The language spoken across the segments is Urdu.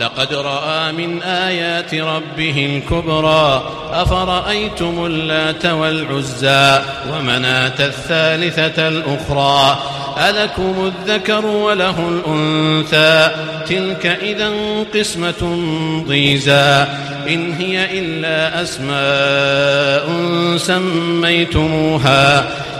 لقد رأى من آيات ربه الكبرى أفرأيتم اللات والعزى ومناة الثالثة الأخرى ألكم الذكر وله الأنثى تلك إذا قسمة ضيزى إن هي إلا أسماء سميتموها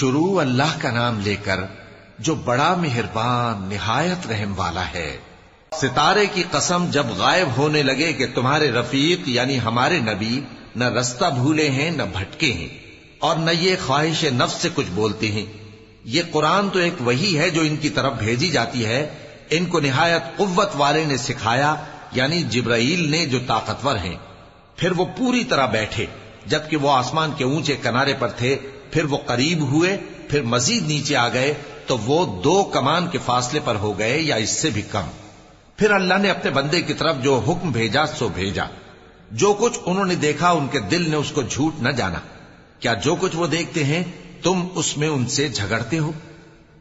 شروع اللہ کا نام لے کر جو بڑا مہربان، نہایت رحم والا ہے۔ ستارے کی قسم جب غائب ہونے لگے کہ تمہارے رفیق یعنی ہمارے نبی نہ رستہ بھولے ہیں، نہ بھٹکے ہیں اور نہ یہ خواہش نفس سے کچھ بولتے ہیں۔ یہ قرآن تو ایک وہی ہے جو ان کی طرف بھیجی جاتی ہے۔ ان کو نہایت قوت والے نے سکھایا یعنی جبرائیل نے جو طاقتور ہیں۔ پھر وہ پوری طرح بیٹھے، جبکہ وہ آسمان کے اونچے کنارے پر تھے۔ پھر وہ قریب ہوئے، پھر مزید نیچے آ گئے، تو وہ دو کمان کے فاصلے پر ہو گئے یا اس سے بھی کم۔ پھر اللہ نے اپنے بندے کی طرف جو حکم بھیجا، سو بھیجا۔ جو کچھ انہوں نے دیکھا، ان کے دل نے اس کو جھوٹ نہ جانا۔ کیا جو کچھ وہ دیکھتے ہیں، تم اس میں ان سے جھگڑتے ہو؟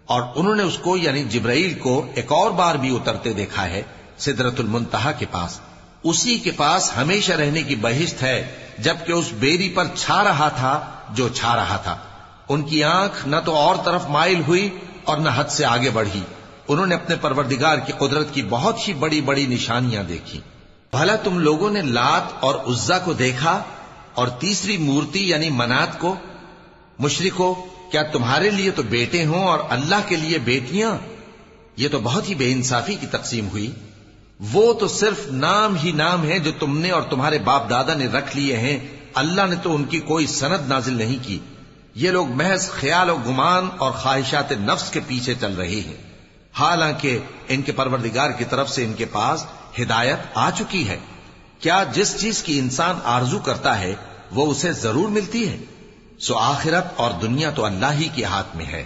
اور انہوں نے اس کو یعنی جبرائیل کو، ایک اور بار بھی اترتے دیکھا ہے سدرت المنتہا کے پاس۔ اسی کے پاس ہمیشہ رہنے کی بہشت ہے، جبکہ اس بیری پر چھا رہا تھا جو چھا رہا تھا۔ ان کی آنکھ نہ تو اور طرف مائل ہوئی اور نہ حد سے آگے بڑھی۔ انہوں نے اپنے پروردگار کی قدرت کی بہت ہی بڑی بڑی نشانیاں دیکھی۔ بھلا تم لوگوں نے لات اور عزا کو دیکھا اور تیسری مورتی یعنی منات کو؟ مشرکو، کیا تمہارے لیے تو بیٹے ہوں اور اللہ کے لیے بیٹیاں؟ یہ تو بہت ہی بے انصافی کی تقسیم ہوئی۔ وہ تو صرف نام ہی نام ہے جو تم نے اور تمہارے باپ دادا نے رکھ لیے ہیں۔ اللہ نے تو ان کی کوئی سند نازل نہیں کی۔ یہ لوگ محض خیال و گمان اور خواہشات نفس کے پیچھے چل رہے ہیں۔ حالانکہ ان کے پروردگار کی طرف سے ان کے پاس ہدایت آ چکی ہے۔ کیا جس چیز کی انسان آرزو کرتا ہے وہ اسے ضرور ملتی ہے؟ سو آخرت اور دنیا تو اللہ ہی کے ہاتھ میں ہے۔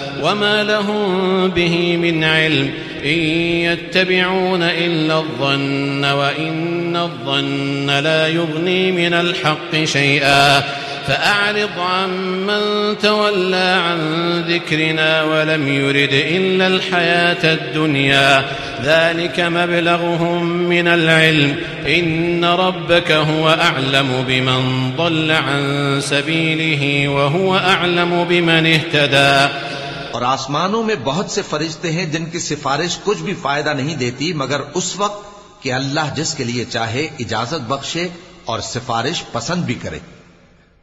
وما لهم به من علم إن يتبعون إلا الظن وإن الظن لا يغني من الحق شيئا فأعرض عن من تولى عن ذكرنا ولم يرد إلا الحياة الدنيا ذلك مبلغهم من العلم إن ربك هو أعلم بمن ضل عن سبيله وهو أعلم بمن اهتدى اور آسمانوں میں بہت سے فرشتے ہیں جن کی سفارش کچھ بھی فائدہ نہیں دیتی، مگر اس وقت کہ اللہ جس کے لیے چاہے اجازت بخشے اور سفارش پسند بھی کرے۔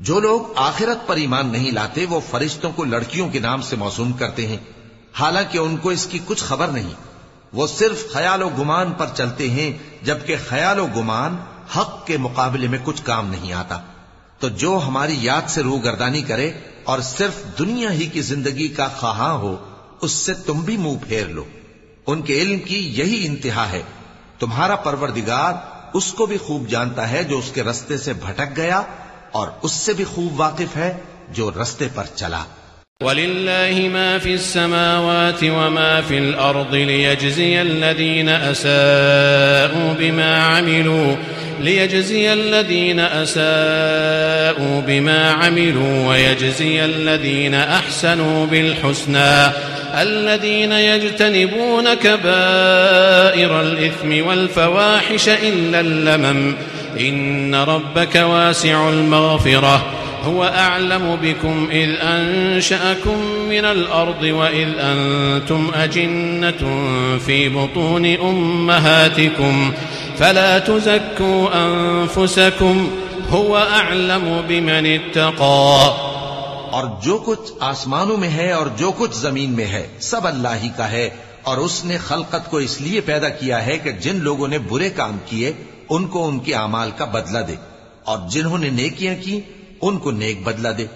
جو لوگ آخرت پر ایمان نہیں لاتے، وہ فرشتوں کو لڑکیوں کے نام سے موسوم کرتے ہیں۔ حالانکہ ان کو اس کی کچھ خبر نہیں۔ وہ صرف خیال و گمان پر چلتے ہیں، جبکہ خیال و گمان حق کے مقابلے میں کچھ کام نہیں آتا۔ تو جو ہماری یاد سے روگردانی کرے اور صرف دنیا ہی کی زندگی کا خواہاں ہو، اس سے تم بھی منہ پھیر لو۔ ان کے علم کی یہی انتہا ہے۔ تمہارا پروردگار اس کو بھی خوب جانتا ہے جو اس کے رستے سے بھٹک گیا اور اس سے بھی خوب واقف ہے جو رستے پر چلا۔ ولله ما في السماوات وما في الأرض ليجزي الذين أساءوا بما عملوا۔ ليجزي الذين أساءوا بما عملوا ويجزي الذين أحسنوا بالحسنى الذين يجتنبون كبائر الإثم والفواحش إلا اللمم إن ربك واسع المغفرة هو أعلم بكم إذ أنشأكم من الأرض وإذ أنتم أجنة في بطون أمهاتكم فلا تزكوا أنفسكم، هو أعلم بمن اتقى. اور جو کچھ آسمانوں میں ہے اور جو کچھ زمین میں ہے، سب اللہ ہی کا ہے۔ اور اس نے خلقت کو اس لیے پیدا کیا ہے کہ جن لوگوں نے برے کام کیے، ان کو ان کے اعمال کا بدلہ دے۔ اور جنہوں نے نیکیاں کی، ان کو نیک بدلہ دے۔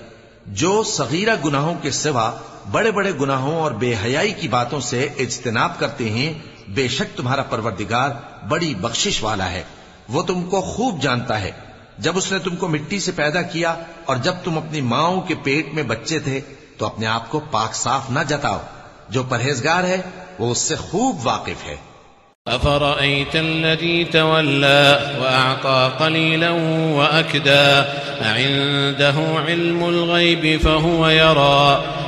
جو صغیرہ گناہوں کے سوا بڑے بڑے گناہوں اور بے حیائی کی باتوں سے اجتناب کرتے ہیں بے شک تمہارا پروردگار بڑی بخشش والا ہے، وہ تم کو خوب جانتا ہے۔ جب اس نے تم کو مٹی سے پیدا کیا اور جب تم اپنی ماؤں کے پیٹ میں بچے تھے، تو اپنے آپ کو پاک صاف نہ جتاؤ۔ جو پرہیزگار ہے، وہ اس سے خوب واقف ہے۔ أفرأيت الذي تولى وأعطى قليلا وأكدى، أعنده علم الغيب فهو يرى۔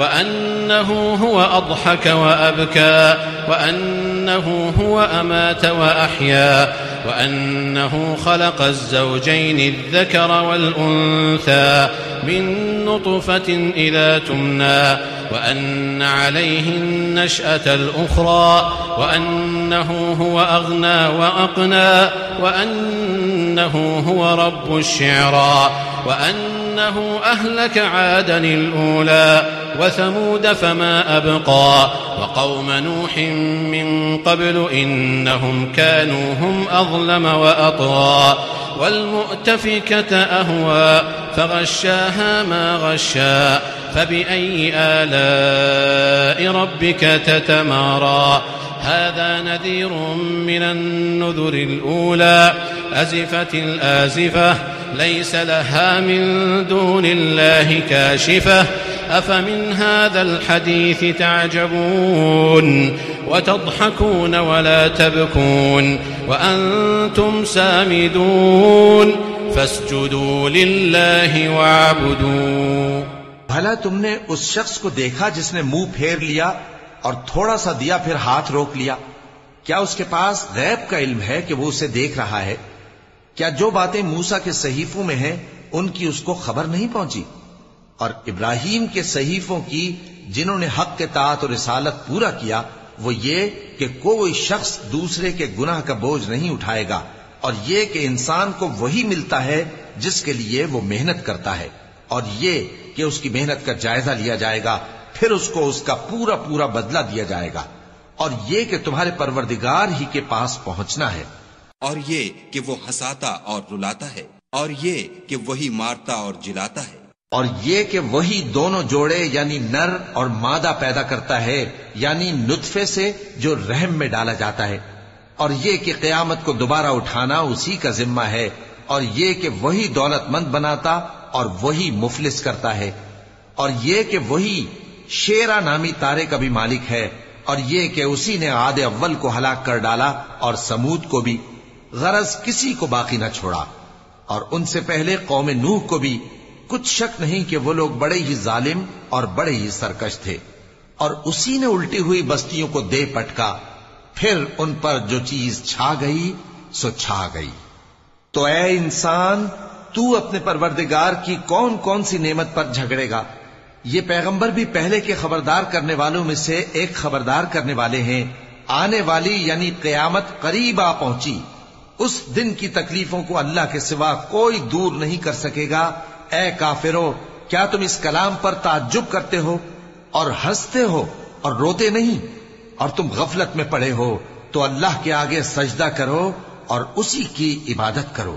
وأنه هو أضحك وأبكى وأنه هو أمات وأحيا وأنه خلق الزوجين الذكر والأنثى من نطفة إذا تمنى وأن عليه النشأة الأخرى وأنه هو أغنى وأقنى وأنه هو رب الشعرى وأنه أهلك عادا الأولى وثمود فما أبقى وقوم نوح من قبل إنهم كانوا هم أظلم وأطغى والمؤتفكة أهوى فغشاها ما غشى فبأي آلاء ربك تتمارى هذا نذير من النذر الأولى أزفت الآزفة ليس لها من دون الله كاشفة أفمن هذا الحديث تعجبون وتضحكون ولا تبكون وأنتم سامدون فاسجدوا لله واعبدوا بھلا تم نے اس شخص کو دیکھا جس نے منہ پھیر لیا اور تھوڑا سا دیا پھر ہاتھ روک لیا؟ کیا اس کے پاس غیب کا علم ہے کہ وہ اسے دیکھ رہا ہے؟ کیا جو باتیں موسا کے صحیفوں میں ہیں، ان کی اس کو خبر نہیں پہنچی؟ اور ابراہیم کے صحیفوں کی جنہوں نے حق کے تعت اور رسالت پورا کیا، وہ یہ کہ کوئی شخص دوسرے کے گناہ کا بوجھ نہیں اٹھائے گا، اور یہ کہ انسان کو وہی ملتا ہے جس کے لیے وہ محنت کرتا ہے، اور یہ کہ اس کی محنت کا جائزہ لیا جائے گا، پھر اس کو اس کا پورا پورا بدلہ دیا جائے گا۔ اور یہ کہ تمہارے پروردگار ہی کے پاس پہنچنا ہے۔ اور یہ کہ وہ ہساتا اور رلاتا ہے، اور یہ کہ وہی مارتا اور جلاتا ہے۔ اور یہ کہ وہی دونوں جوڑے یعنی نر اور مادہ پیدا کرتا ہے یعنی نطفے سے جو رحم میں ڈالا جاتا ہے۔ اور یہ کہ قیامت کو دوبارہ اٹھانا اسی کا ذمہ ہے، اور یہ کہ وہی دولت مند بناتا اور وہی مفلس کرتا ہے۔ اور یہ کہ وہی شیرا نامی تارے کا بھی مالک ہے، اور یہ کہ اسی نے عاد اول کو ہلاک کر ڈالا اور سمود کو بھی غرض کسی کو باقی نہ چھوڑا۔ اور ان سے پہلے قوم نوح کو بھی کچھ شک نہیں کہ وہ لوگ بڑے ہی ظالم اور بڑے ہی سرکش تھے اور اسی نے الٹی ہوئی بستیوں کو دے پٹکا، پھر ان پر جو چیز چھا گئی، سو چھا گئی۔ تو اے انسان، تو اپنے پروردگار کی کون کون سی نعمت پر جھگڑے گا؟ یہ پیغمبر بھی پہلے کے خبردار کرنے والوں میں سے ایک خبردار کرنے والے ہیں۔ آنے والی یعنی قیامت قریب آ پہنچی۔ اس دن کی تکلیفوں کو اللہ کے سوا کوئی دور نہیں کر سکے گا۔ اے کافرو کیا تم اس کلام پر تعجب کرتے ہو اور ہنستے ہو اور روتے نہیں؟ اور تم غفلت میں پڑے ہو، تو اللہ کے آگے سجدہ کرو اور اسی کی عبادت کرو۔